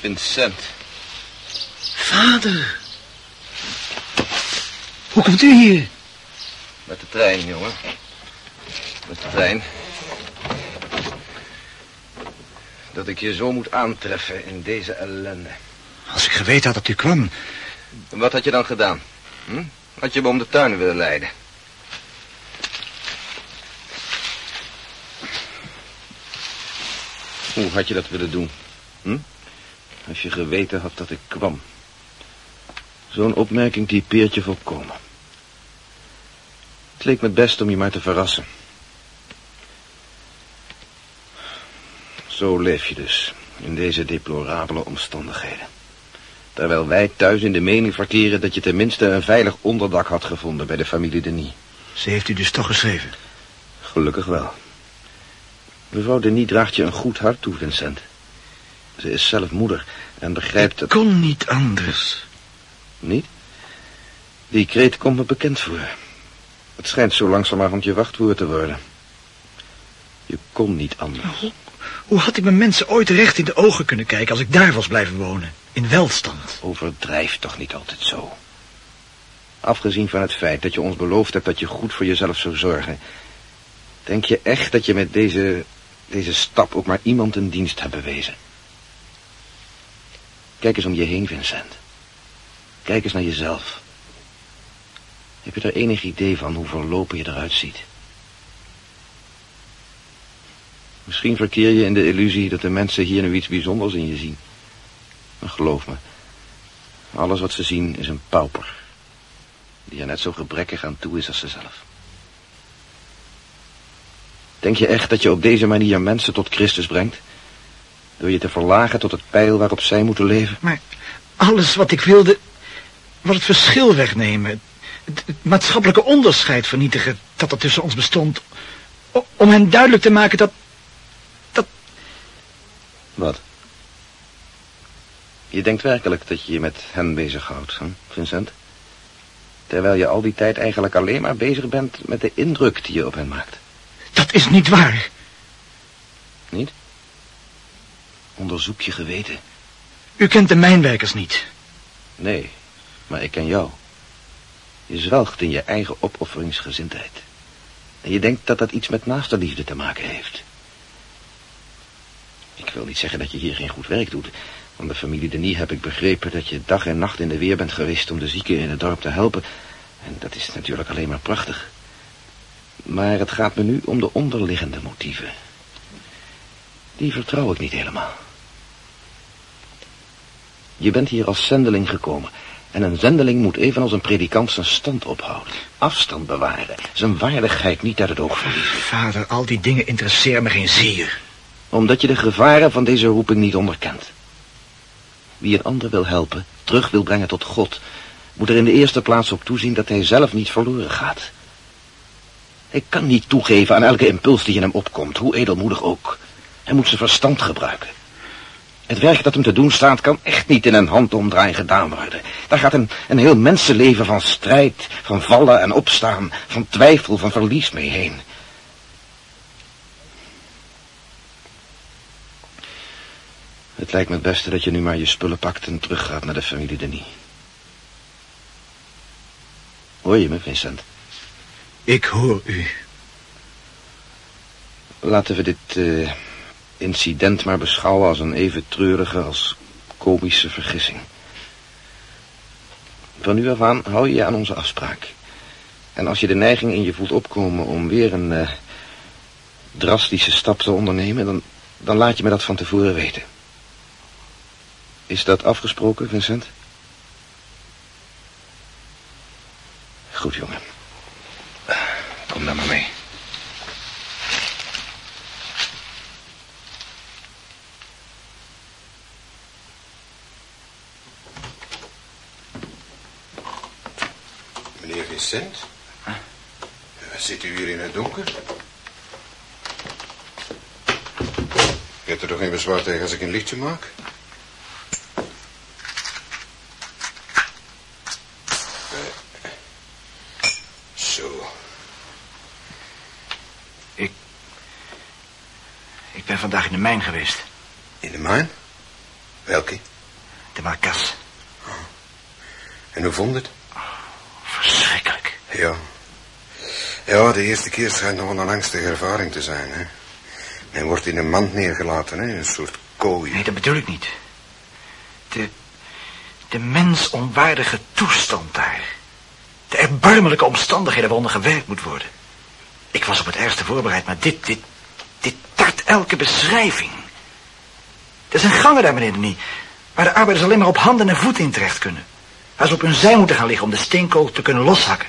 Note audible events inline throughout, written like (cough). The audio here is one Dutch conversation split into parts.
Vincent. Vader. Hoe komt u hier? Met de trein, jongen. Met de trein. Dat ik je zo moet aantreffen in deze ellende. Als ik geweten had dat u kwam. Wat had je dan gedaan? Hm? Had je me om de tuin willen leiden? Hoe had je dat willen doen? Hm? Als je geweten had dat ik kwam. Zo'n opmerking typeert je volkomen. Het leek me het best om je maar te verrassen. Zo leef je dus, in deze deplorabele omstandigheden. Terwijl wij thuis in de mening verkeren dat je tenminste een veilig onderdak had gevonden bij de familie Denis. Ze heeft u dus toch geschreven? Gelukkig wel. Mevrouw Denis draagt je een goed hart toe, Vincent. Ze is zelf moeder en begrijpt Ik dat... kon niet anders. Niet? Die kreet komt me bekend voor. Het schijnt zo langzamerhand je wachtwoord te worden. Je kon niet anders. Hoe, hoe had ik mijn mensen ooit recht in de ogen kunnen kijken als ik daar was blijven wonen? In welstand. Overdrijf toch niet altijd zo. Afgezien van het feit dat je ons beloofd hebt dat je goed voor jezelf zou zorgen... denk je echt dat je met deze, deze stap ook maar iemand een dienst hebt bewezen? Kijk eens om je heen, Vincent. Kijk eens naar jezelf. Heb je er enig idee van hoe verlopen je eruit ziet? Misschien verkeer je in de illusie dat de mensen hier nu iets bijzonders in je zien. Maar geloof me, alles wat ze zien is een pauper. Die er net zo gebrekkig aan toe is als ze zelf. Denk je echt dat je op deze manier mensen tot Christus brengt? Door je te verlagen tot het pijl waarop zij moeten leven? Maar alles wat ik wilde... was het verschil wegnemen. Het, het maatschappelijke onderscheid vernietigen dat er tussen ons bestond. O- om hen duidelijk te maken dat... Wat? Je denkt werkelijk dat je je met hen bezighoudt, hè, Vincent? Terwijl je al die tijd eigenlijk alleen maar bezig bent met de indruk die je op hen maakt. Dat is niet waar. Niet? Onderzoek je geweten. U kent de mijnwerkers niet. Nee, maar ik ken jou. Je zwelgt in je eigen opofferingsgezindheid. En je denkt dat dat iets met naasterliefde te maken heeft. Ik wil niet zeggen dat je hier geen goed werk doet. Van de familie Denis heb ik begrepen dat je dag en nacht in de weer bent geweest om de zieken in het dorp te helpen. En dat is natuurlijk alleen maar prachtig. Maar het gaat me nu om de onderliggende motieven. Die vertrouw ik niet helemaal. Je bent hier als zendeling gekomen. En een zendeling moet evenals een predikant zijn stand ophouden. Afstand bewaren. Zijn waardigheid niet uit het oog verliezen. Vader, al die dingen interesseren me geen zier. Omdat je de gevaren van deze roeping niet onderkent. Wie een ander wil helpen, terug wil brengen tot God... moet er in de eerste plaats op toezien dat hij zelf niet verloren gaat. Hij kan niet toegeven aan elke impuls die in hem opkomt, hoe edelmoedig ook. Hij moet zijn verstand gebruiken. Het werk dat hem te doen staat kan echt niet in een handomdraai gedaan worden. Daar gaat een, een heel mensenleven van strijd, van vallen en opstaan, van twijfel, van verlies mee heen. Het lijkt me het beste dat je nu maar je spullen pakt en teruggaat naar de familie Denis. Hoor je me, Vincent? Ik hoor u. Laten we dit eh, incident maar beschouwen als een even treurige als komische vergissing. Van nu af aan hou je je aan onze afspraak. En als je de neiging in je voelt opkomen om weer een eh, drastische stap te ondernemen, dan, dan laat je me dat van tevoren weten. Is dat afgesproken, Vincent? Goed, jongen. Kom dan maar mee. Meneer Vincent? Zit u hier in het donker? Je hebt er toch geen bezwaar tegen als ik een lichtje maak? Eh, Zo. Ik ben vandaag in de mijn geweest. In de mijn? Welke? De Marcas. En hoe vond het? Ja. Ja, de eerste keer schijnt nog een angstige ervaring te zijn, hè. Men wordt in een mand neergelaten, hè. Een soort kooi. Nee, dat bedoel ik niet. De, de mensonwaardige toestand daar. De erbarmelijke omstandigheden waaronder gewerkt moet worden. Ik was op het ergste voorbereid, maar dit, dit, dit tart elke beschrijving. Er zijn gangen daar beneden niet, waar de arbeiders alleen maar op handen en voeten in terecht kunnen. Waar ze op hun zij moeten gaan liggen om de steenkool te kunnen loshakken.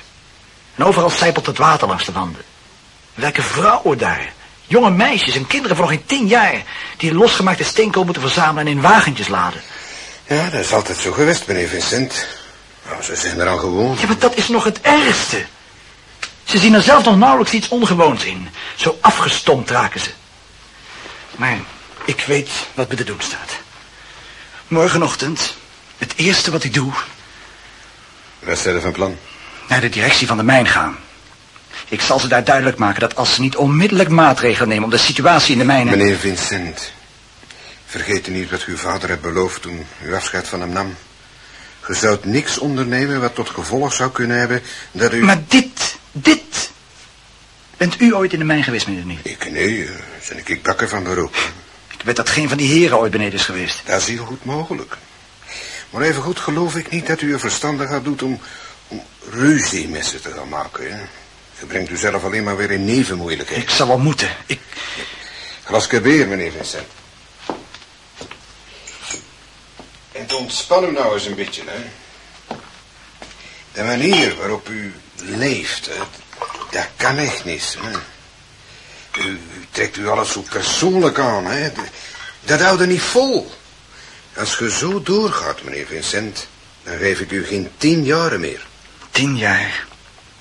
En overal sijpelt het water langs de wanden. Welke vrouwen daar, jonge meisjes en kinderen van nog geen tien jaar... die losgemaakte steenkool moeten verzamelen en in wagentjes laden. Ja, dat is altijd zo geweest, meneer Vincent. Nou, ze zijn er al gewoon. Ja, maar dat is nog het ergste. Ze zien er zelf nog nauwelijks iets ongewoons in. Zo afgestompt raken ze. Maar ik weet wat me te doen staat. Morgenochtend, het eerste wat ik doe, Wat is er van plan? Naar de directie van de mijn gaan. Ik zal ze daar duidelijk maken dat als ze niet onmiddellijk maatregelen nemen om de situatie in de mijnen... Meneer Vincent, vergeet niet wat uw vader heeft beloofd toen u afscheid van hem nam. U zou niks ondernemen wat tot gevolg zou kunnen hebben dat u... Maar dit, dit... Bent u ooit in de mijn geweest, meneer niet? Ik, nee, eh, ben ik bakker van beroep. Ik weet dat geen van die heren ooit beneden is geweest. Dat is heel goed mogelijk. Maar even goed geloof ik niet dat u er verstandig aan doet om ruzie met ze te gaan maken. Hè? Je brengt u zelf alleen maar weer in nevenmoeilijkheden. Ik zal wel moeten. Ik... Meneer Vincent. En ontspan u nou eens een beetje, hè. De manier waarop u leeft, hè, dat kan echt niet. Hè. U, u trekt u alles zo persoonlijk aan, hè. Dat houdt er niet vol. Als je zo doorgaat, meneer Vincent, dan geef ik u geen tien jaren meer. Tien jaar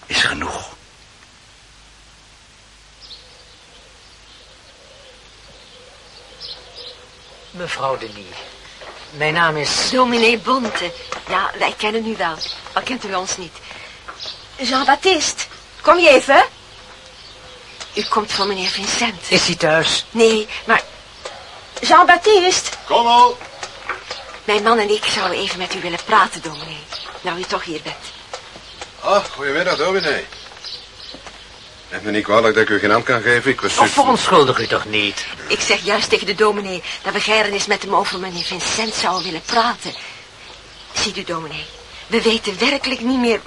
is genoeg. Mevrouw Denis, mijn naam is... Dominee Bonte. Ja, wij kennen u wel. Al kent u ons niet. Jean-Baptiste, kom je even? U komt van meneer Vincent. Is hij thuis? Nee, maar... Jean-Baptiste, Kom al. mijn man en ik zouden even met u willen praten, dominee. Nou, u toch hier bent. Ah, goedemiddag, dominee. Neem me niet kwalijk dat ik u geen hand kan geven. Ik was... Of verontschuldig u toch niet? Ik zeg juist tegen de dominee dat we eens met hem over meneer Vincent zouden willen praten. Ziet u, dominee, we weten werkelijk niet meer...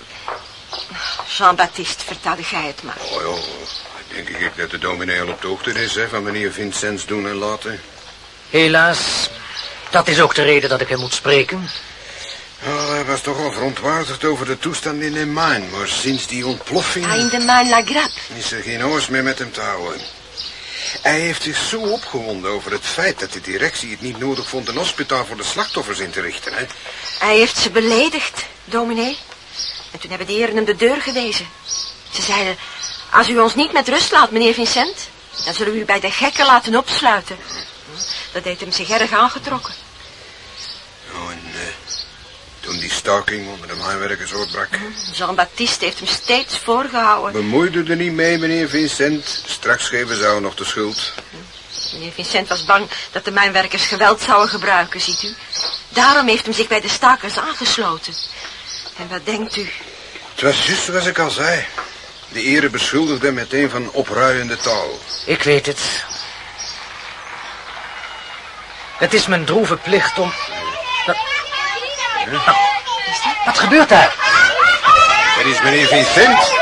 Jean-Baptiste, vertelde gij het maar. Oh, joh. Denk ik dat de dominee al op de hoogte is, hè, van meneer Vincents doen en laten. Helaas, dat is ook de reden dat ik hem moet spreken. Oh, hij was toch wel verontwaardigd over de toestand in de mijn, maar sinds die ontploffing Ah, in de maan La Grappe. is er geen oors meer met hem te houden. Hij heeft zich zo opgewonden over het feit dat de directie het niet nodig vond een hospitaal voor de slachtoffers in te richten, hè. Hij heeft ze beledigd, dominee. En toen hebben de heren hem de deur gewezen. Ze zeiden, als u ons niet met rust laat, meneer Vincent... dan zullen we u bij de gekken laten opsluiten. Dat deed hem zich erg aangetrokken. Oh, en toen die staking onder de mijnwerkers uitbrak... Jean-Baptiste heeft hem steeds voorgehouden. Bemoeide er niet mee, meneer Vincent. Straks geven ze nog de schuld. Meneer Vincent was bang dat de mijnwerkers geweld zouden gebruiken, ziet u. Daarom heeft hem zich bij de stakers aangesloten. En wat denkt u? Het was juist zoals ik al zei. De ere beschuldigde hem meteen van opruiende taal. Ik weet het. Het is mijn droeve plicht om... Wat, gebeurt daar? Dat is meneer Vincent.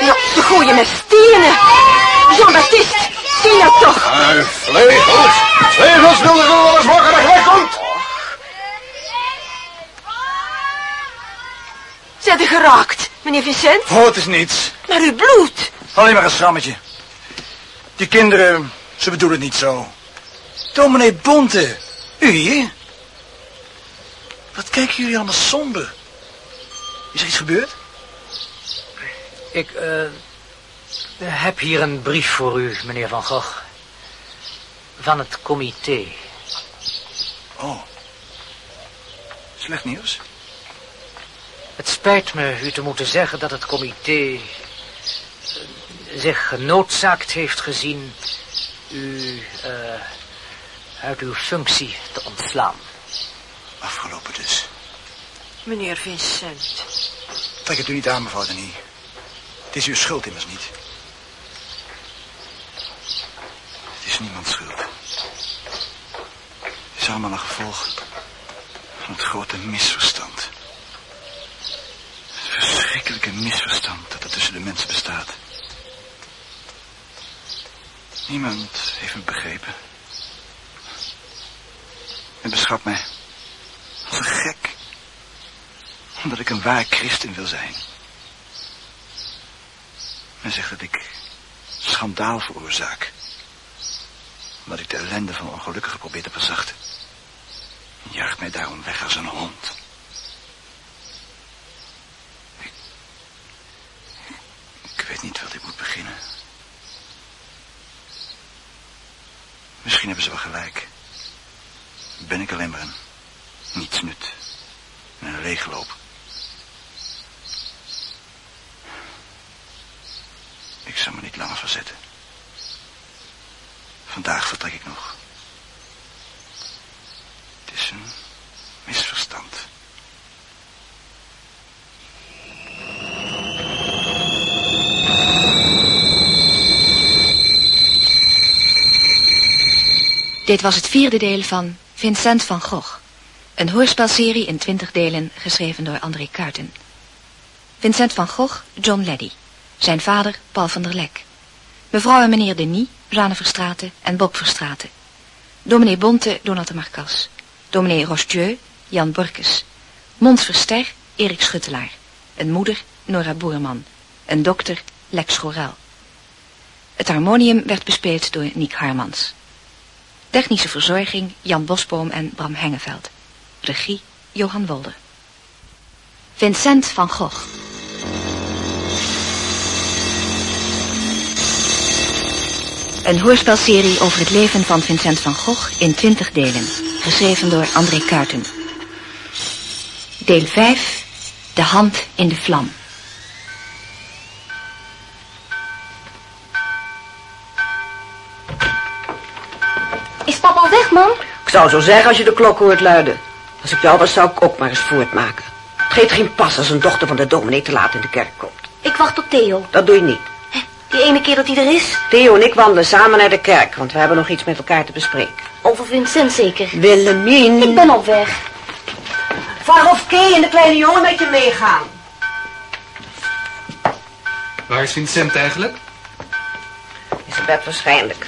Ja, ze gooien met stenen. Jean-Baptiste, zie je nou toch? Ah, vlegels. Vlegels wilden ze wel eens morgen dat wegkomt. Geraakt, meneer Vincent. Oh, het is niets. Maar uw bloed. Alleen maar een schrammetje. Die kinderen, ze bedoelen het niet zo. Dominee Bonte, u hier? Wat kijken jullie allemaal somber? Is er iets gebeurd? Ik eh, heb hier een brief voor u, meneer Van Gogh. Van het comité. Oh. Slecht nieuws? Het spijt me u te moeten zeggen dat het comité eh, zich genoodzaakt heeft gezien u eh, uit uw functie te ontslaan. Afgelopen dus. Meneer Vincent. Trek het u niet aan, mevrouw Denis. Het is uw schuld immers niet. Het is niemands schuld. Het is allemaal een gevolg van het grote misverstand. Het verschrikkelijke misverstand dat er tussen de mensen bestaat. Niemand heeft me begrepen. En beschat mij als een gek. Omdat ik een waar christen wil zijn. Men zegt dat ik schandaal veroorzaak. Omdat ik de ellende van ongelukkigen probeer te verzachten. En jaagt mij daarom weg als een hond. Ik, ik weet niet wat ik moet beginnen. Misschien hebben ze wel gelijk. Ben ik alleen maar een nietsnut. En een leegloop. Ik zal me niet langer verzetten. Vandaag vertrek ik nog. Het is een misverstand. Dit was het vierde deel van Vincent van Gogh. Een hoorspelserie in twintig delen geschreven door André Kuiten. Vincent van Gogh, John Leddy. Zijn vader, Paul van der Lek. Mevrouw en meneer Denis, Jeanne Verstraten en Bob Verstraten. Dominee Bonte, Donald de Marcas. Dominee Rostieu, Jan Borkes. Mons Verster, Erik Schuttelaar. Een moeder, Nora Boerman. Een dokter, Lex Schorel. Het harmonium werd bespeeld door Niek Harmans. Technische verzorging Jan Bosboom en Bram Hengeveld. Regie Johan Wolde. Vincent van Gogh. Een hoorspelserie over het leven van Vincent van Gogh in twintig delen. Geschreven door André Kuiten. Deel 5. De hand in de vlam. Zou zo zeggen als je de klok hoort luiden. Als ik jou was, zou ik ook maar eens voortmaken. Het geeft geen pas als een dochter van de dominee te laat in de kerk komt. Ik wacht op Theo. Dat doe je niet. Hè, Die ene keer dat hij er is. Theo en ik wandelen samen naar de kerk, want we hebben nog iets met elkaar te bespreken. Over Vincent zeker. Willemien. Ik ben op weg. Vraag of Kay en de kleine jongen met je meegaan. Waar is Vincent eigenlijk? In zijn bed waarschijnlijk.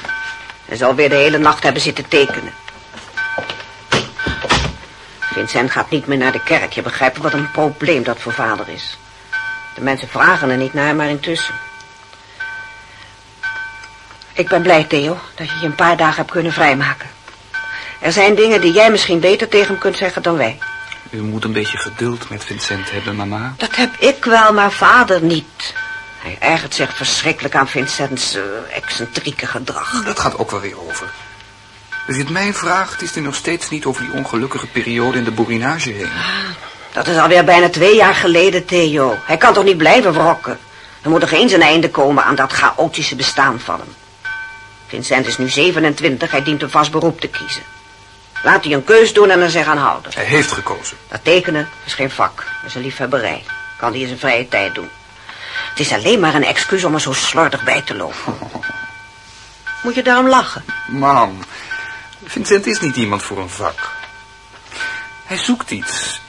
Hij zal weer de hele nacht hebben zitten tekenen. Vincent gaat niet meer naar de kerk. Je begrijpt wat een probleem dat voor vader is. De mensen vragen er niet naar, maar intussen. Ik ben blij, Theo, dat je je een paar dagen hebt kunnen vrijmaken. Er zijn dingen die jij misschien beter tegen hem kunt zeggen dan wij. U moet een beetje geduld met Vincent hebben, mama. Dat heb ik wel, maar vader niet. Hij ergert zich verschrikkelijk aan Vincents eh, excentrieke gedrag. Dat gaat ook wel weer over. Als je het mij vraagt, is het nog steeds niet over die ongelukkige periode in de boerinage heen. Dat is alweer bijna twee jaar geleden, Theo. Hij kan toch niet blijven wrokken? Er moet toch eens een einde komen aan dat chaotische bestaan van hem. Vincent is nu 27, hij dient een vast beroep te kiezen. Laat hij een keus doen en er zich aan houden. Hij heeft gekozen. Dat tekenen is geen vak, dat is een liefhebberij. Kan hij in zijn vrije tijd doen. Het is alleen maar een excuus om er zo slordig bij te lopen. (laughs) Moet je daarom lachen? Mam, Vincent is niet iemand voor een vak. Hij zoekt iets.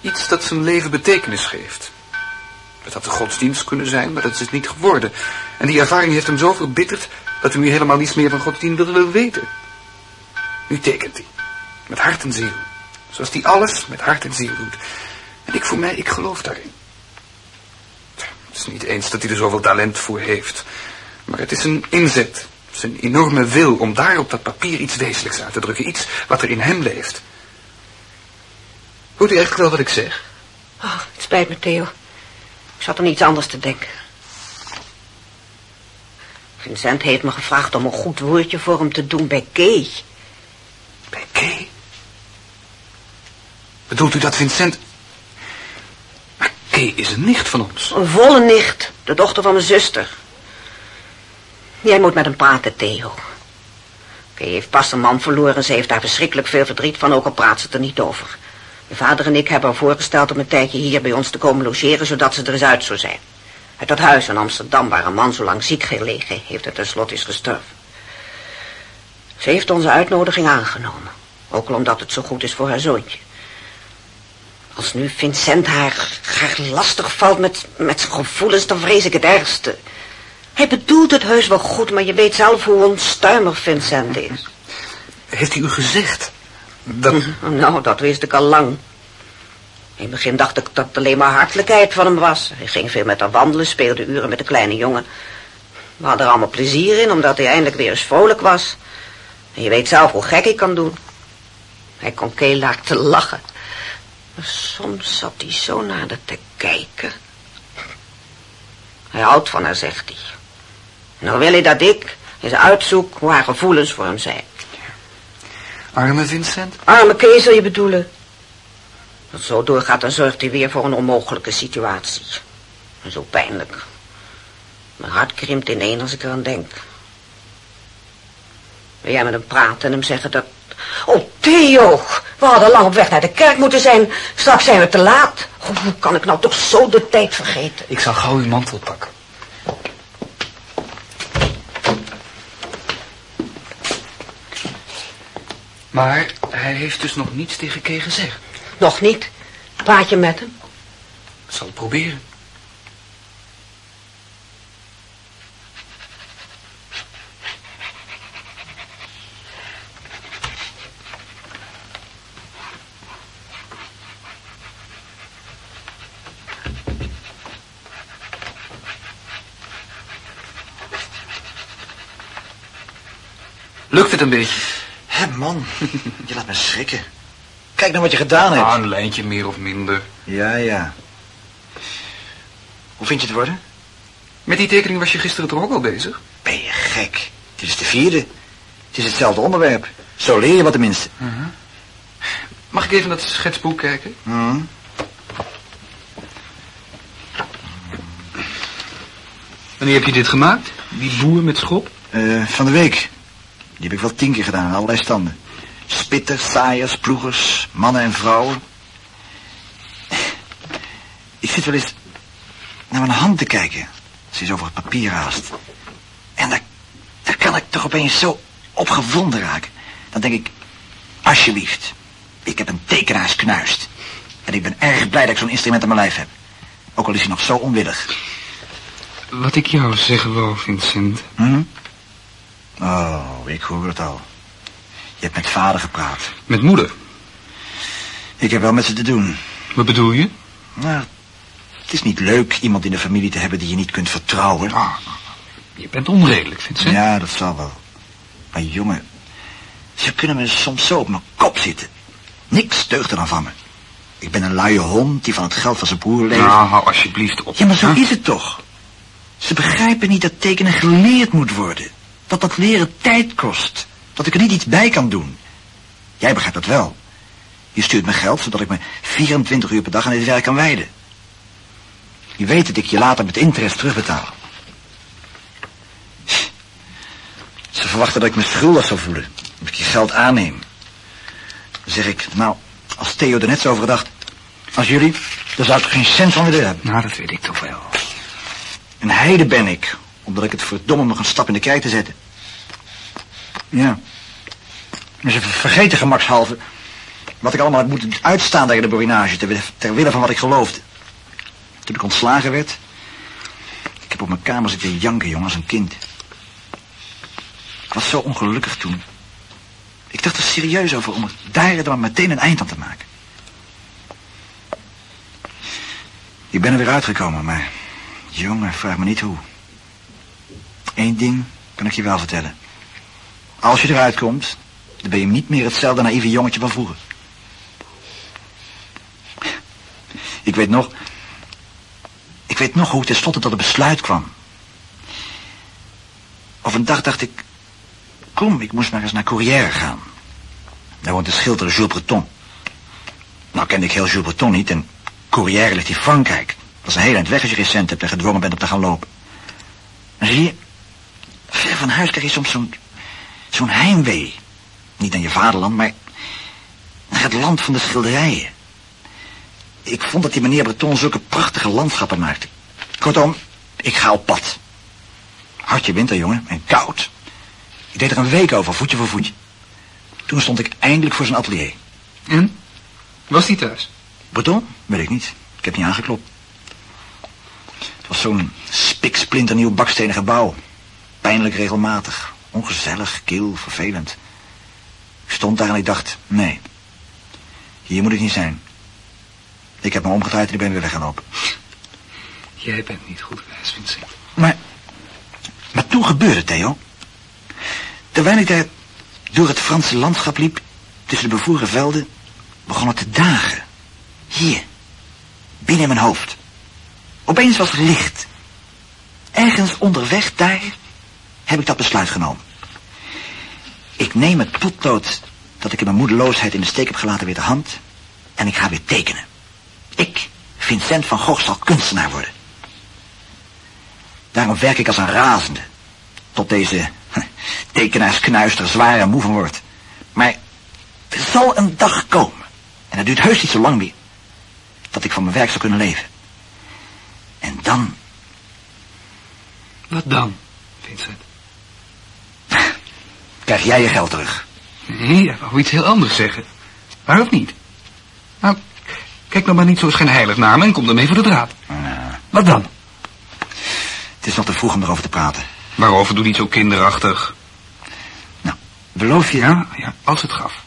Iets dat zijn leven betekenis geeft. Het had de godsdienst kunnen zijn, maar dat is het niet geworden. En die ervaring heeft hem zo verbitterd dat hij nu helemaal niets meer van godsdienst wil, weten. Nu tekent hij. Met hart en ziel. Zoals hij alles met hart en ziel doet. En ik voor mij, ik geloof daarin. Het is niet eens dat hij er zoveel talent voor heeft. Maar het is een inzet. Zijn enorme wil om daar op dat papier iets wezenlijks uit te drukken. Iets wat er in hem leeft. Hoort u eigenlijk wel wat ik zeg? Oh, het spijt me, Theo. Ik zat aan iets anders te denken. Vincent heeft me gevraagd om een goed woordje voor hem te doen bij Kay. Bij Kay? Bedoelt u dat Vincent... Maar Kay is een nicht van ons. Een volle nicht, de dochter van mijn zuster. Jij moet met hem praten, Theo. Kay heeft pas een man verloren. Ze heeft daar verschrikkelijk veel verdriet van, ook al praat ze er niet over. Mijn vader en ik hebben haar voorgesteld om een tijdje hier bij ons te komen logeren, zodat ze er eens uit zou zijn. Uit dat huis in Amsterdam, waar een man zo lang ziek gelegen heeft en tenslotte is gestorven. Ze heeft onze uitnodiging aangenomen. Ook al omdat het zo goed is voor haar zoontje. Als nu Vincent haar, haar lastig valt met, met zijn gevoelens, dan vrees ik het ergste. Hij bedoelt het heus wel goed, maar je weet zelf hoe onstuimig Vincent is. Heeft hij u gezegd? Dat... Nou, dat wist ik al lang. In het begin dacht ik dat het alleen maar hartelijkheid van hem was. Hij ging veel met haar wandelen, speelde uren met de kleine jongen. We hadden er allemaal plezier in, omdat hij eindelijk weer eens vrolijk was. En je weet zelf hoe gek hij kan doen. Hij kon Kay te lachen. Maar soms zat hij zo naar haar te kijken. Hij houdt van haar, zegt hij. Nou wil hij dat ik eens uitzoek hoe haar gevoelens voor hem zijn. Arme Vincent? Arme Kees wil je bedoelen. Als zo doorgaat, dan zorgt hij weer voor een onmogelijke situatie. En zo pijnlijk. Mijn hart krimpt ineen als ik eraan denk. Wil jij met hem praten en hem zeggen dat... Oh, Theo, we hadden lang op weg naar de kerk moeten zijn. Straks zijn we te laat. Oh, hoe kan ik nou toch zo de tijd vergeten? Ik zal gauw uw mantel pakken. Maar hij heeft dus nog niets tegen Kay gezegd. Nog niet. Praat je met hem? Ik zal het proberen. Lukt het een beetje? Hé, man. Je laat me schrikken. Kijk nou wat je gedaan hebt. Ah, een lijntje meer of minder. Ja, ja. Hoe vind je het worden? Met die tekening was je gisteren toch ook al bezig? Ben je gek? Het is de vierde. Het is hetzelfde onderwerp. Zo leer je wat tenminste. Mag ik even naar het schetsboek kijken? Hm? Wanneer heb je dit gemaakt? Die boer met schop? Eh, van de week. Die heb ik wel tien keer gedaan in allerlei standen. Spitters, saaiers, ploegers, mannen en vrouwen. Ik zit wel eens naar mijn hand te kijken. Ze is over het papier haast. En daar, daar kan ik toch opeens zo opgewonden raken. Dan denk ik, alsjeblieft, ik heb een tekenaarsknuist. En ik ben erg blij dat ik zo'n instrument aan mijn lijf heb. Ook al is hij nog zo onwillig. Wat ik jou zeggen wou, Vincent. Hm? Oh, ik hoor het al. Je hebt met vader gepraat. Met moeder. Ik heb wel met ze te doen. Wat bedoel je? Nou, het is niet leuk iemand in de familie te hebben die je niet kunt vertrouwen. Ah, je bent onredelijk, Vincent. Ja, dat zal wel. Maar jongen, ze kunnen me soms zo op mijn kop zitten. Niks deugt er dan van me. Ik ben een luie hond die van het geld van zijn broer leeft. Nou, hou alsjeblieft op. Ja, maar zo hè? is het toch. Ze begrijpen niet dat tekenen geleerd moet worden. Dat dat leren tijd kost. Dat ik er niet iets bij kan doen. Jij begrijpt dat wel. Je stuurt me geld, zodat ik me 24 uur per dag aan dit werk kan wijden. Je weet dat ik je later met interest terugbetaal. Ze verwachten dat ik me schuldig zou voelen. Als ik je geld aanneem. Dan zeg ik, nou, als Theo er net zo over dacht... als jullie, dan zou ik er geen cent van willen hebben. Nou, dat weet ik toch wel. Een heide ben ik, omdat ik het verdomme nog een stap in de kerk te zetten. Ja. Maar ze ver- vergeten gemakshalve wat ik allemaal heb moeten uitstaan tegen de borinage, ter wille van wat ik geloofde. Toen ik ontslagen werd, ik heb op mijn kamer zitten janken, jongen, als een kind. Ik was zo ongelukkig toen. Ik dacht er serieus over om er daar dan meteen een eind aan te maken. Ik ben er weer uitgekomen, maar... Jongen, vraag me niet hoe. Eén ding kan ik je wel vertellen. Als je eruit komt, dan ben je niet meer hetzelfde naïeve jongetje van vroeger. Ik weet nog... Ik weet nog hoe ik tenslotte tot het besluit kwam. Op een dag dacht ik... Kom, ik moest maar eens naar Courrières gaan. Daar woont de schilder Jules Breton. Nou kende ik heel Jules Breton niet en Courrières ligt in Frankrijk. Dat is een heel eind weg als je geen cent hebt en gedwongen bent om te gaan lopen. En zie je, ver van huis krijg je soms zo'n Zo'n heimwee. Niet naar je vaderland, maar naar het land van de schilderijen. Ik vond dat die meneer Breton zulke prachtige landschappen maakte. Kortom, ik ga op pad. Hartje winter, jongen, en koud. Ik deed er een week over, voetje voor voetje. Toen stond ik eindelijk voor zijn atelier. En? Was die thuis? Breton? Weet ik niet. Ik heb niet aangeklopt. Het was zo'n spiksplinternieuw bakstenen gebouw. Pijnlijk regelmatig. Ongezellig, kil, vervelend. Ik stond daar en ik dacht, nee. Hier moet ik niet zijn. Ik heb me omgedraaid en ik ben weer weggelopen. Jij bent niet goed wijs, Vincent. Maar, maar toen gebeurde, Theo. Terwijl ik daar door het Franse landschap liep, tussen de bevoeren velden, begon het te dagen. Hier, binnen in mijn hoofd. Opeens was er licht. Ergens onderweg daar heb ik dat besluit genomen. Ik neem het potlood dat ik in mijn moedeloosheid in de steek heb gelaten weer de hand en ik ga weer tekenen. Ik, Vincent van Gogh, zal kunstenaar worden. Daarom werk ik als een razende. Tot deze tekenaarsknuister zwaar en moe van wordt. Maar er zal een dag komen. En dat duurt heus niet zo lang meer. Dat ik van mijn werk zou kunnen leven. En dan... Wat dan, Vincent? Krijg jij je geld terug. Nee, jij wou iets heel anders zeggen. Waar of niet? Nou, kijk nou maar niet zo schijnheilig naar me en kom dan mee voor de draad. Wat dan? Het is nog te vroeg om erover te praten. Waarover doe niet zo kinderachtig? Nou, beloof je... Ja, ja, als het gaf.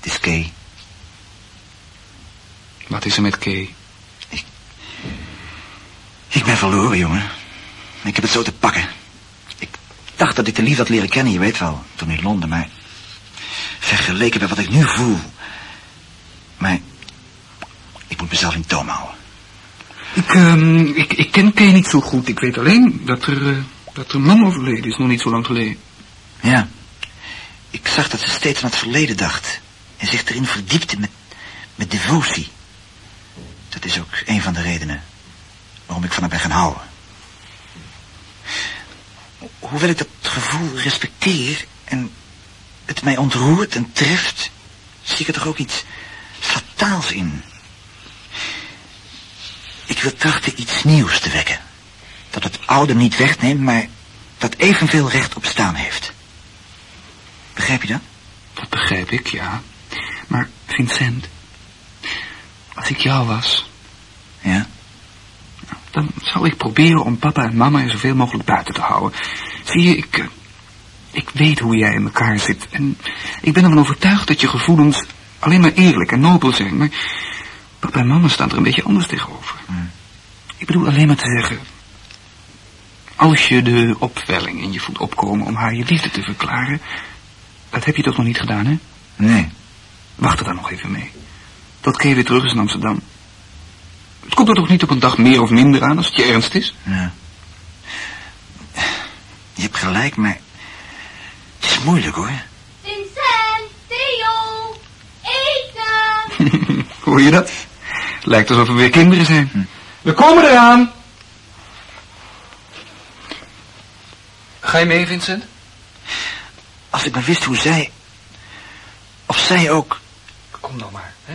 Het is Kay. Wat is er met Kay? Ik ben verloren, jongen. Ik heb het zo te pakken. Ik dacht dat ik de liefde had leren kennen, je weet wel, toen in Londen, maar... Vergeleken bij wat ik nu voel... Maar... Ik moet mezelf in toom houden. Ik, ehm ik, ik ken Kay niet zo goed. Ik weet alleen dat er, eh, dat er een man overleden is, nog niet zo lang geleden. Ja. Ik zag dat ze steeds aan het verleden dacht. En zich erin verdiepte met, met devotie. Dat is ook een van de redenen waarom ik van haar ben gaan houden. Hoewel ik dat gevoel respecteer en het mij ontroert en treft, zie ik er toch ook iets fataals in. Ik wil trachten iets nieuws te wekken. Dat het oude niet wegneemt, maar dat evenveel recht op staan heeft. Begrijp je dat? Dat begrijp ik, ja. Maar, Vincent, als ik jou was, Ja? Dan zou ik proberen om papa en mama er zoveel mogelijk buiten te houden. Zie je, ik, eh, ik weet hoe jij in elkaar zit. En ik ben ervan overtuigd dat je gevoelens alleen maar eerlijk en nobel zijn. Maar papa en mama staan er een beetje anders tegenover. Ik bedoel alleen maar te zeggen... Als je de opwelling in je voelt opkomen om haar je liefde te verklaren... Dat heb je toch nog niet gedaan, hè? Nee. Wacht er dan nog even mee. Tot Kay weer terug is in Amsterdam. Het komt er toch niet op een dag meer of minder aan als het je ernst is? Ja. Je hebt gelijk, maar... Het is moeilijk, hoor. Vincent, Theo, eten! (laughs) Hoor je dat? Lijkt alsof er weer kinderen zijn. We komen eraan! Ga je mee, Vincent? Als ik maar wist hoe zij... Of zij ook... Kom dan maar, hè?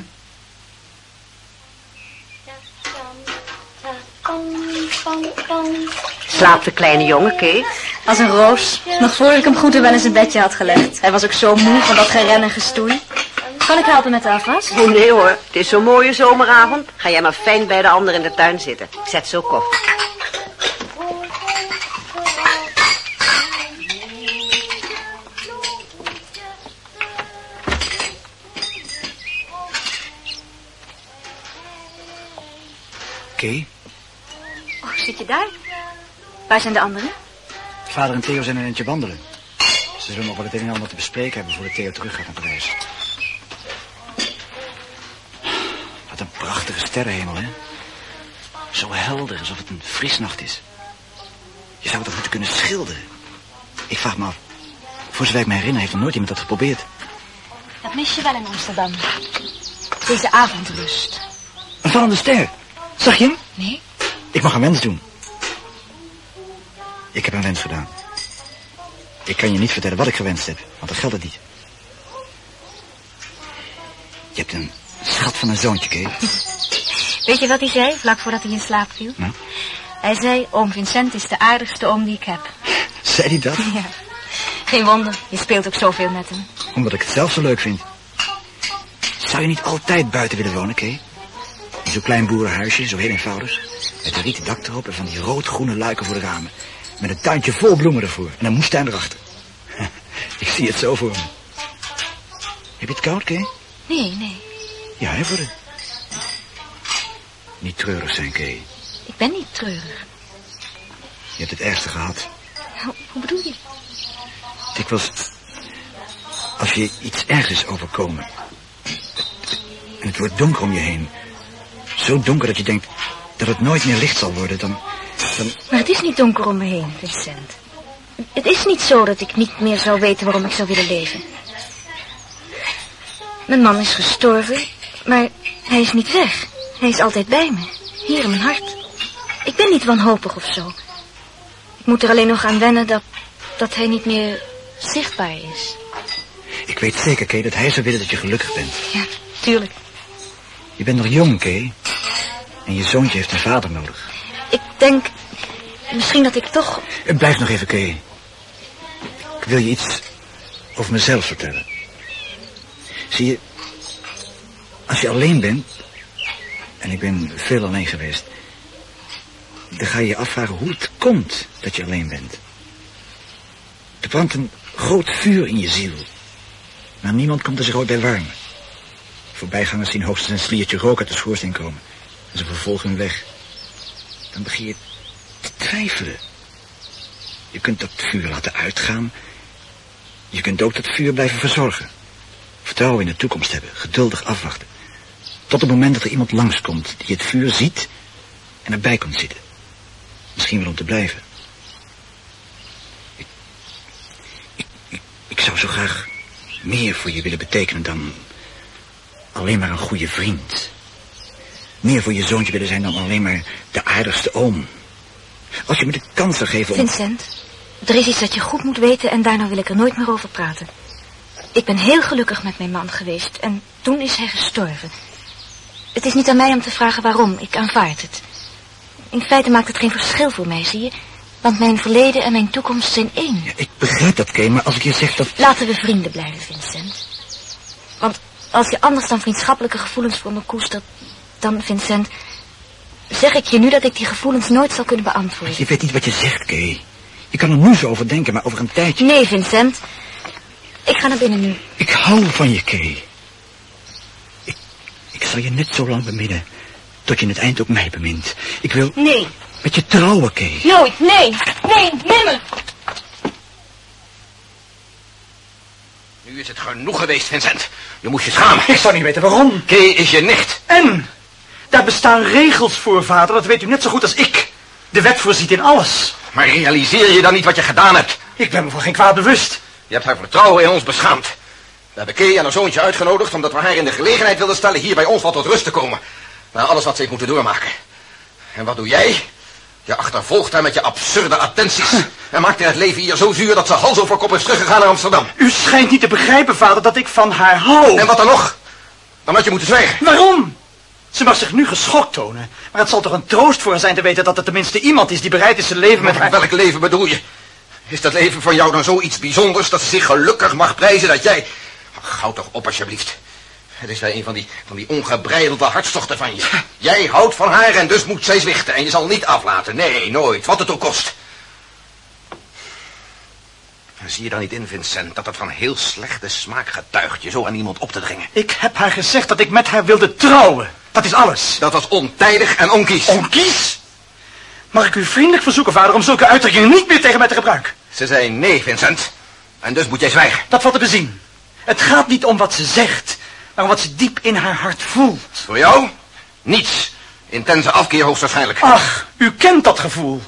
Slaapt de kleine jongen, Kay? Als een roos. Nog voor ik hem goed en wel in zijn bedje had gelegd. Hij was ook zo moe van dat geren en gestoei. Kan ik helpen met de afwas? Oh nee hoor, het is zo'n mooie zomeravond. Ga jij maar fijn bij de ander in de tuin zitten. Ik zet zo koffie. Oh, zit je daar? Waar zijn de anderen? vader en Theo zijn een eindje wandelen. Ze zullen nog wel het een en ander te bespreken hebben voordat Theo terug gaat naar Parijs. Wat een prachtige sterrenhemel, hè? Zo helder, alsof het een frisnacht is. Je zou het toch moeten kunnen schilderen? Ik vraag me af. Voor zover ik me herinner heeft nog nooit iemand dat geprobeerd. Dat mis je wel in Amsterdam. Deze avondrust. Een vallende ster. Zag je hem? Nee? Ik mag een wens doen. Ik heb een wens gedaan. Ik kan je niet vertellen wat ik gewenst heb, want dat geldt het niet. Je hebt een schat van een zoontje, Kay. Weet je wat hij zei, vlak voordat hij in slaap viel? Nou? Hij zei, oom Vincent is de aardigste oom die ik heb. Zei hij dat? Ja. Geen wonder, je speelt ook zoveel met hem. Omdat ik het zelf zo leuk vind. Zou je niet altijd buiten willen wonen, Kay? In zo'n klein boerenhuisje, zo heel eenvoudig. Met een rieten dak erop en van die rood-groene luiken voor de ramen. Met een tuintje vol bloemen ervoor en een moestuin erachter. (laughs) ik zie het zo voor me. Heb je het koud, Kay? Nee, nee, Ja, hè, voor de... Niet treurig zijn, Kay. ik ben niet treurig. Je hebt het ergste gehad. Hoe, hoe bedoel je? Dikwijls, als je iets ergs is overkomen... en het wordt donker om je heen... zo donker dat je denkt dat het nooit meer licht zal worden... dan, dan Maar het is niet donker om me heen, Vincent. Het is niet zo dat ik niet meer zou weten waarom ik zou willen leven. Mijn man is gestorven, maar hij is niet weg. Hij is altijd bij me, hier in mijn hart. Ik ben niet wanhopig of zo. Ik moet er alleen nog aan wennen dat, dat hij niet meer zichtbaar is. Ik weet zeker, Kay, dat hij zou willen dat je gelukkig bent. Ja, tuurlijk. Je bent nog jong, Kay. En je zoontje heeft een vader nodig. Ik denk misschien dat ik toch... En blijf nog even, Kay. Ik wil je iets over mezelf vertellen. Zie je, als je alleen bent... en ik ben veel alleen geweest... dan ga je je afvragen hoe het komt dat je alleen bent. Er brandt een groot vuur in je ziel. Maar niemand komt er zich ooit bij warmen. Voorbijgangers zien hoogstens een sliertje rook uit de schoorsteen komen. Vervolgen hun weg. Dan begin je te twijfelen. Je kunt dat vuur laten uitgaan. Je kunt ook dat vuur blijven verzorgen. Vertrouwen in de toekomst hebben. Geduldig afwachten. Tot het moment dat er iemand langskomt die het vuur ziet en erbij komt zitten. Misschien wel om te blijven. Ik, ik, ik zou zo graag meer voor je willen betekenen dan alleen maar een goede vriend. Meer voor je zoontje willen zijn dan alleen maar de aardigste oom. Als je me de kans zou geven om... Vincent, er is iets dat je goed moet weten en daarna wil ik er nooit meer over praten. Ik ben heel gelukkig met mijn man geweest en toen is hij gestorven. Het is niet aan mij om te vragen waarom, ik aanvaard het. In feite maakt het geen verschil voor mij, zie je? Want mijn verleden en mijn toekomst zijn één. Ja, ik begrijp dat, Kay, maar als ik je zeg dat... Laten we vrienden blijven, Vincent. Want als je anders dan vriendschappelijke gevoelens voor me koestert... dan, Vincent... zeg ik je nu dat ik die gevoelens nooit zal kunnen beantwoorden. Je weet niet wat je zegt, Kay. Je kan er nu zo over denken, maar over een tijdje... Nee, Vincent. Ik ga naar binnen nu. Ik hou van je, Kay. Ik, ik zal je net zo lang beminnen... tot je in het eind ook mij bemint. Ik wil Nee, met je trouwen, Kay. nooit, nee, nee, nimmer. Nu is het genoeg geweest, Vincent. Je moet je schamen. Ik zou niet weten waarom. Kay is je nicht. En, daar bestaan regels voor, vader, dat weet u net zo goed als ik. De wet voorziet in alles. Maar realiseer je dan niet wat je gedaan hebt? Ik ben me van geen kwaad bewust. Je hebt haar vertrouwen in ons beschaamd. We hebben Kay en haar zoontje uitgenodigd... omdat we haar in de gelegenheid wilden stellen hier bij ons wat tot rust te komen. Na alles wat ze heeft moeten doormaken. En wat doe jij? Je achtervolgt haar met je absurde attenties. En maakt haar het leven hier zo zuur dat ze hals over kop is teruggegaan naar Amsterdam. U schijnt niet te begrijpen, vader, dat ik van haar hou. En wat dan nog? Dan had je moeten zwijgen. Waarom? Ze mag zich nu geschokt tonen. Maar het zal toch een troost voor haar zijn te weten dat er tenminste iemand is die bereid is te leven met haar... welk leven bedoel je? Is dat leven van jou dan zoiets bijzonders dat ze zich gelukkig mag prijzen dat jij... Ach, Houd toch op alsjeblieft. Het is wel een van die, van die ongebreidelde hartstochten van je. Jij houdt van haar en dus moet zij zwichten. En je zal niet aflaten. Nee, nooit. Wat het ook kost. Zie je dan niet in, Vincent, dat het van heel slechte smaak getuigt je zo aan iemand op te dringen? Ik heb haar gezegd dat ik met haar wilde trouwen. Dat is alles. Dat was ontijdig en onkies. Onkies? Mag ik u vriendelijk verzoeken, vader, om zulke uitdrukkingen niet meer tegen mij te gebruiken? Ze zei nee, Vincent. En dus moet jij zwijgen. Dat valt te bezien. Het gaat niet om wat ze zegt, maar om wat ze diep in haar hart voelt. Voor jou? Niets. Intense afkeer hoogstwaarschijnlijk. Ach, u kent dat gevoel.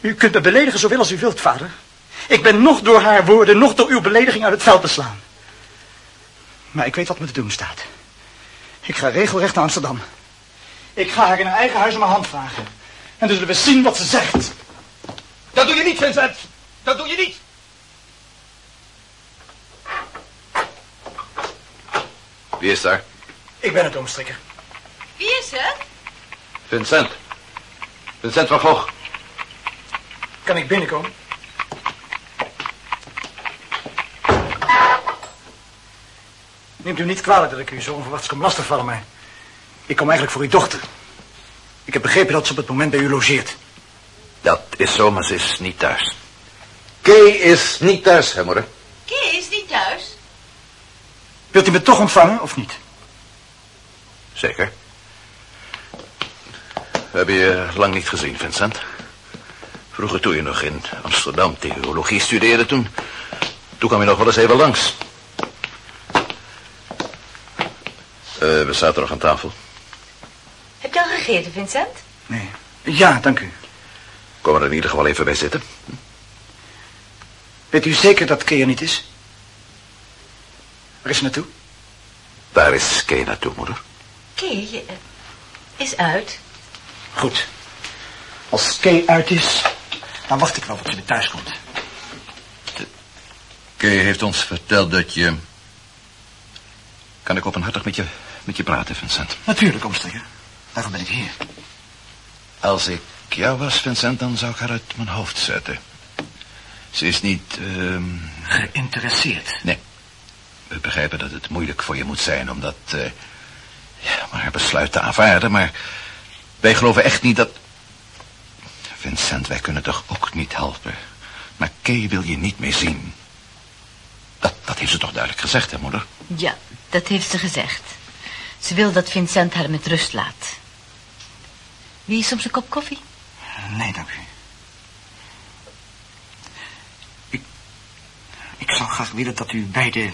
U kunt me beledigen zoveel als u wilt, vader. Ik ben nog door haar woorden, nog door uw belediging uit het veld te slaan. Maar ik weet wat me te doen staat. Ik ga regelrecht naar Amsterdam. Ik ga haar in haar eigen huis om haar hand vragen. En dan zullen we zien wat ze zegt. Dat doe je niet, Vincent. Dat doe je niet. Wie is daar? Ik ben het, omstrikker. Wie is het? Vincent. Vincent van Gogh. Kan ik binnenkomen? Neemt u niet kwalijk dat ik u zo onverwachts kom lastigvallen, maar... Ik kom eigenlijk voor uw dochter. Ik heb begrepen dat ze op het moment bij u logeert. Dat is zo, maar ze is niet thuis. Kay is niet thuis, hè, moeder? Kay is niet thuis. Wilt u me toch ontvangen, of niet? Zeker. We hebben je lang niet gezien, Vincent. Vroeger toen je nog in Amsterdam theologie studeerde, toen... Toen kwam je nog wel eens even langs. Eh, we zaten nog aan tafel. Heb je al gegeten, Vincent? Nee. Ja, dank u. Kom er in ieder geval even bij zitten. Weet u zeker dat Kay er niet is? Waar is ze naartoe? Waar is Kay naartoe, moeder? Kay eh, is uit. Goed. Als Kay uit is, dan wacht ik wel tot ze weer thuis komt. Kay heeft ons verteld dat je... Kan ik openhartig met je, met je praten, Vincent? Natuurlijk, omstrikker. Daarom ben ik hier. Als ik jou was, Vincent, dan zou ik haar uit mijn hoofd zetten. Ze is niet... ehm, Geïnteresseerd? Nee. We begrijpen dat het moeilijk voor je moet zijn om dat... eh, ja, maar haar besluit te aanvaarden, maar... Wij geloven echt niet dat... Vincent, wij kunnen toch ook niet helpen. Maar Kay wil je niet meer zien. Dat, dat heeft ze toch duidelijk gezegd, hè, moeder? Ja, dat heeft ze gezegd. Ze wil dat Vincent haar met rust laat. Wie soms een kop koffie? Nee, dank u. Ik, ik zou graag willen dat u beide...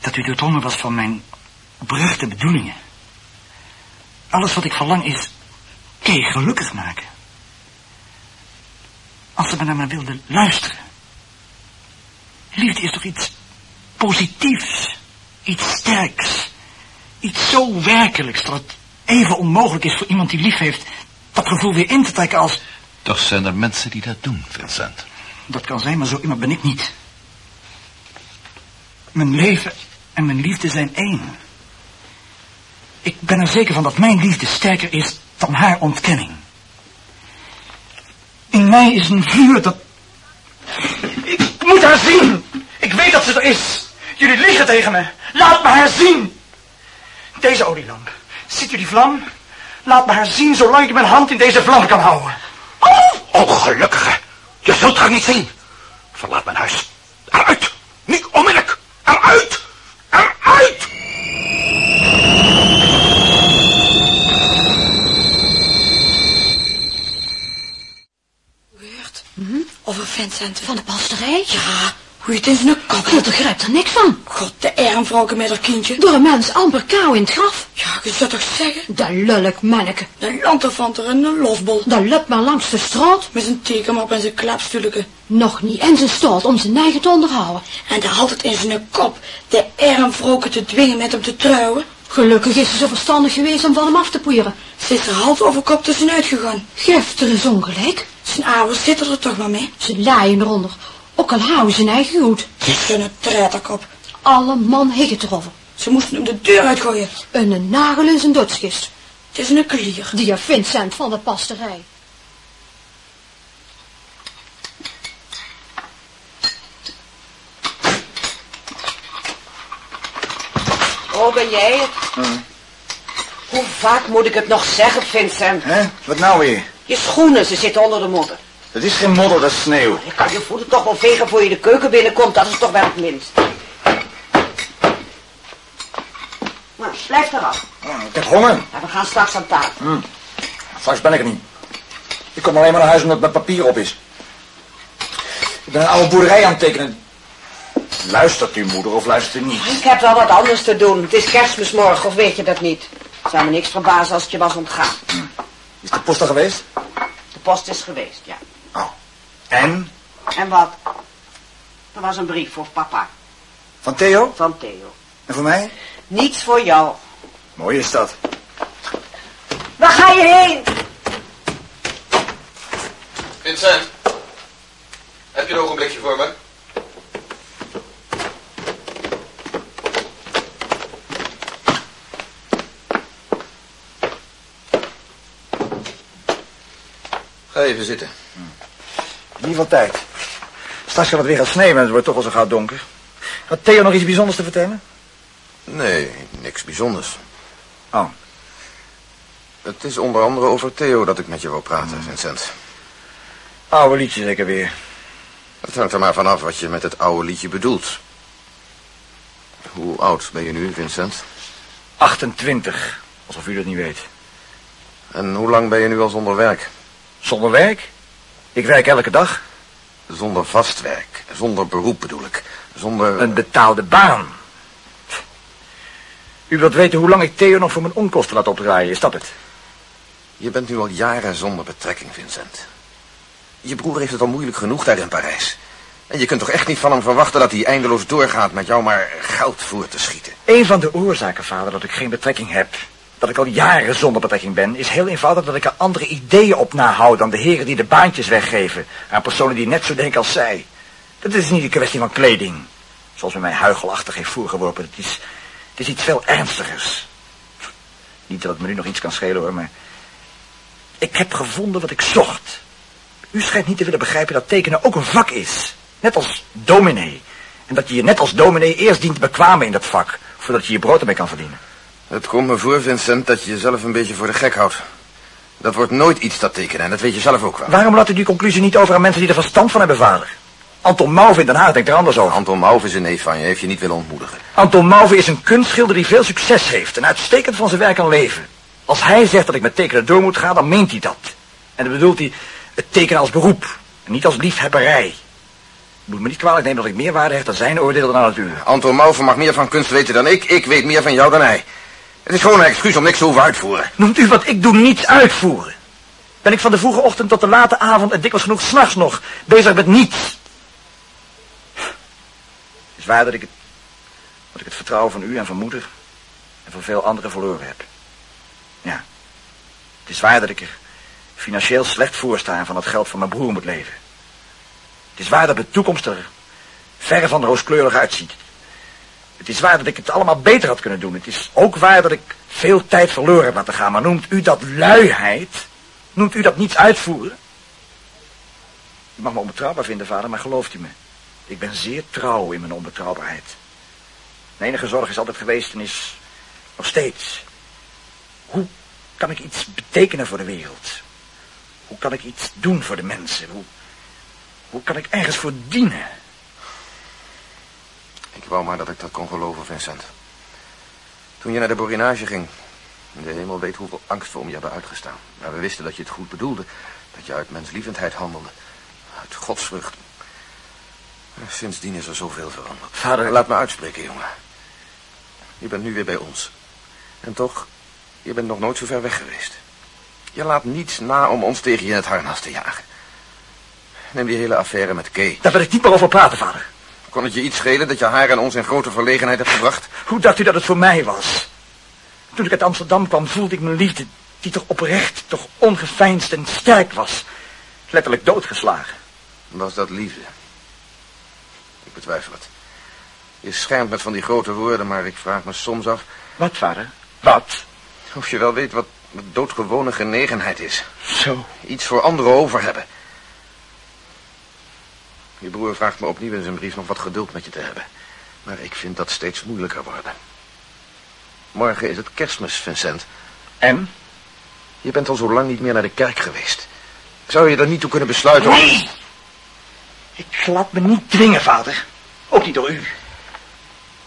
dat u doordrongen was van mijn oprechte bedoelingen. Alles wat ik verlang is Kay gelukkig maken. Als ze maar naar me wilde luisteren. Liefde is toch iets positiefs, iets sterks, iets zo werkelijks dat het even onmogelijk is voor iemand die lief heeft dat gevoel weer in te trekken als... Toch zijn er mensen die dat doen, Vincent. Dat kan zijn, maar zo iemand ben ik niet. Mijn leven en mijn liefde zijn één. Ik ben er zeker van dat mijn liefde sterker is dan haar ontkenning. In mij is een vuur dat... Ik moet haar zien! Ik weet dat ze er is! Jullie liegen tegen me! Laat me haar zien! Deze olielamp. Ziet u die vlam? Laat me haar zien zolang ik mijn hand in deze vlam kan houden. Ongelukkige! Je zult haar niet zien. Verlaat mijn huis. Eruit! Niet onmiddellijk! Eruit! Eruit! Over Vincent. Van de pasterij? Ja, hoe je het in zijn kop Ik begrijp er niks van. God, de ermvrouwke met haar kindje. Door een mens amper kou in het graf. Ja, je zou toch zeggen? Dat lullig manneke. De lanterfanter en een losbol. Dat lukt maar langs de straat. Met zijn tekenmap en zijn klapstoelke. Nog niet en zijn stoot om zijn eigen te onderhouden. En daar had het in zijn kop de ermvrouwke te dwingen met hem te trouwen. Gelukkig is ze zo verstandig geweest om van hem af te poeieren. Ze is er half over kop tussenuit gegaan. Geeft er eens ongelijk. Zijn ouders zitten er toch maar mee. Ze laaien eronder. Ook al houden ze zijn eigen goed. Die schunne treiterkop. Alle man het erover. Ze moesten hem de deur uitgooien. Een nagel in zijn dodskist. Het is een klier. Die Vincent van de pasterij. Oh, ben jij het? Hoe vaak moet ik het nog zeggen, Vincent? Hè? Wat nou weer? Je schoenen, ze zitten onder de modder. Het is geen modder, dat is sneeuw. Ik kan je voeten toch wel vegen voor je de keuken binnenkomt, dat is toch wel het minst. Nou, blijf eraf. Ik heb honger. Ja, we gaan straks aan tafel. Hm. Straks ben ik er niet. Ik kom alleen maar naar huis omdat mijn papier op is. Ik ben een oude boerderij aan het tekenen. Luistert uw moeder of luistert u niet? Ik heb wel wat anders te doen. Het is kerstmismorgen, of weet je dat niet? Zou me niks verbazen als het je was ontgaan. Is de post er geweest? De post is geweest, ja. En? En wat? Er was een brief voor papa. Van Theo? Van Theo. En voor mij? Niets voor jou. Mooi is dat. Waar ga je heen? Vincent, heb je een ogenblikje voor me? Ga even zitten. Hm ieder geval tijd. Straks gaat het weer gaan sneeuwen en het wordt toch al zo gauw donker. Had Theo nog iets bijzonders te vertellen? Nee, niks bijzonders. Oh. Het is onder andere over Theo dat ik met je wil praten, Vincent. Oude liedje zeker weer. Het hangt er maar vanaf wat je met het oude liedje bedoelt. Hoe oud ben je nu, Vincent? 28, alsof u dat niet weet. En hoe lang ben je nu al zonder werk? Zonder werk? Ik werk elke dag. Zonder vast werk. Zonder beroep bedoel ik. Zonder... Een betaalde baan. U wilt weten hoe lang ik Theo nog voor mijn onkosten laat opdraaien, is dat het? Je bent nu al jaren zonder betrekking, Vincent. Je broer heeft het al moeilijk genoeg daar in Parijs. En je kunt toch echt niet van hem verwachten dat hij eindeloos doorgaat met jou maar geld voor te schieten. Een van de oorzaken, vader, dat ik geen betrekking heb, dat ik al jaren zonder betrekking ben, is heel eenvoudig dat ik er andere ideeën op nahoud dan de heren die de baantjes weggeven aan personen die net zo denken als zij. Dat is niet een kwestie van kleding, zoals men mij huigelachtig heeft voorgeworpen. Het is, het is iets veel ernstigers. Niet dat het me nu nog iets kan schelen hoor, maar ik heb gevonden wat ik zocht. U schijnt niet te willen begrijpen dat tekenen ook een vak is. Net als dominee. En dat je je net als dominee eerst dient te bekwamen in dat vak, voordat je je brood ermee kan verdienen. Het komt me voor, Vincent, dat je jezelf een beetje voor de gek houdt. Dat wordt nooit iets, dat tekenen, en dat weet je zelf ook wel. Waarom laat u die conclusie niet over aan mensen die er verstand van hebben, vader? Anton Mauve in Den Haag denkt er anders over. Anton Mauve is een neef van je, heeft je niet willen ontmoedigen. Anton Mauve is een kunstschilder die veel succes heeft en uitstekend van zijn werk kan leven. Als hij zegt dat ik met tekenen door moet gaan, dan meent hij dat. En dan bedoelt hij het tekenen als beroep, en niet als liefhebberij. Moet me niet kwalijk nemen dat ik meer waarde hecht aan zijn oordeel dan aan het uwe. Anton Mauve mag meer van kunst weten dan ik. Ik weet meer van jou dan hij. Het is gewoon een excuus om niks te hoeven uitvoeren. Noemt u wat ik doe niets uitvoeren? Ben ik van de vroege ochtend tot de late avond en dikwijls genoeg s'nachts nog bezig met niets? Het is waar dat ik het, dat ik het vertrouwen van u en van moeder en van veel anderen verloren heb. Ja, het is waar dat ik er financieel slecht voor sta en van het geld van mijn broer moet leven. Het is waar dat de toekomst er verre van rooskleurig uitziet. Het is waar dat ik het allemaal beter had kunnen doen. Het is ook waar dat ik veel tijd verloren heb laten gaan. Maar noemt u dat luiheid? Noemt u dat niets uitvoeren? U mag me onbetrouwbaar vinden, vader, maar gelooft u me. Ik ben zeer trouw in mijn onbetrouwbaarheid. Mijn enige zorg is altijd geweest en is nog steeds. Hoe kan ik iets betekenen voor de wereld? Hoe kan ik iets doen voor de mensen? Hoe, hoe kan ik ergens voor dienen? Ik wou maar dat ik dat kon geloven, Vincent. Toen je naar de borinage ging... De hemel weet hoeveel angst we om je hebben uitgestaan. Maar we wisten dat je het goed bedoelde. Dat je uit menslievendheid handelde. Uit godsvrucht. Sindsdien is er zoveel veranderd. Vader... Laat me uitspreken, jongen. Je bent nu weer bij ons. En toch, je bent nog nooit zo ver weg geweest. Je laat niets na om ons tegen je in het harnas te jagen. Neem die hele affaire met Kay. Daar wil ik niet meer over praten, vader. Kon het je iets schelen dat je haar en ons in grote verlegenheid hebt gebracht? Hoe dacht u dat het voor mij was? Toen ik uit Amsterdam kwam, voelde ik mijn liefde, die toch oprecht, toch ongeveinsd en sterk was. Letterlijk doodgeslagen. Was dat liefde? Ik betwijfel het. Je schermt met van die grote woorden, maar ik vraag me soms af... Wat, vader? Wat? Of je wel weet wat doodgewone genegenheid is. Zo. Iets voor anderen over hebben. Je broer vraagt me opnieuw in zijn brief nog wat geduld met je te hebben. Maar ik vind dat steeds moeilijker worden. Morgen is het kerstmis, Vincent. En? Je bent al zo lang niet meer naar de kerk geweest. Zou je er niet toe kunnen besluiten? Nee! Ik laat me niet dwingen, vader. Ook niet door u.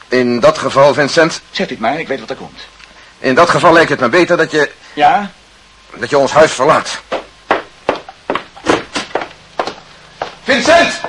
In dat geval, Vincent... Zegt u het maar, ik weet wat er komt. In dat geval lijkt het me beter dat je... Ja? Dat je ons huis verlaat. Vincent!